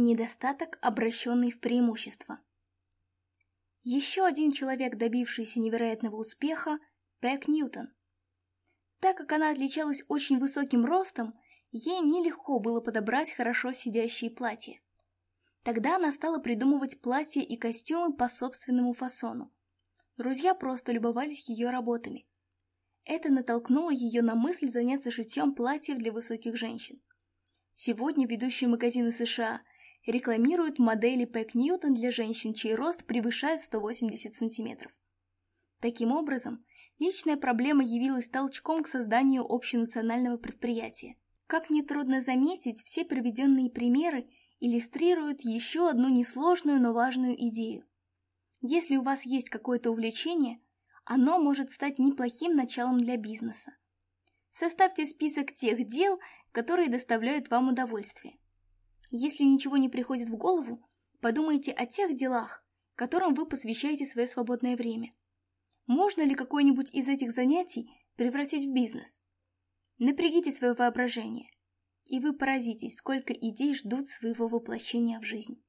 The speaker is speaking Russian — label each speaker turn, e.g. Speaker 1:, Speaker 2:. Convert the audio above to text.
Speaker 1: Недостаток, обращенный в преимущество. Еще один человек, добившийся невероятного успеха, Пэк Ньютон. Так как она отличалась очень высоким ростом, ей нелегко было подобрать хорошо сидящие платья. Тогда она стала придумывать платья и костюмы по собственному фасону. Друзья просто любовались ее работами. Это натолкнуло ее на мысль заняться шитьем платьев для высоких женщин. Сегодня ведущие магазины США рекламируют модели Пэк Ньютон для женщин, чей рост превышает 180 сантиметров. Таким образом, личная проблема явилась толчком к созданию общенационального предприятия. Как нетрудно заметить, все приведенные примеры иллюстрируют еще одну несложную, но важную идею. Если у вас есть какое-то увлечение, оно может стать неплохим началом для бизнеса. Составьте список тех дел, которые доставляют вам удовольствие. Если ничего не приходит в голову, подумайте о тех делах, которым вы посвящаете свое свободное время. Можно ли какое-нибудь из этих занятий превратить в бизнес? Напрягите свое воображение, и вы поразитесь, сколько идей ждут своего воплощения в жизнь.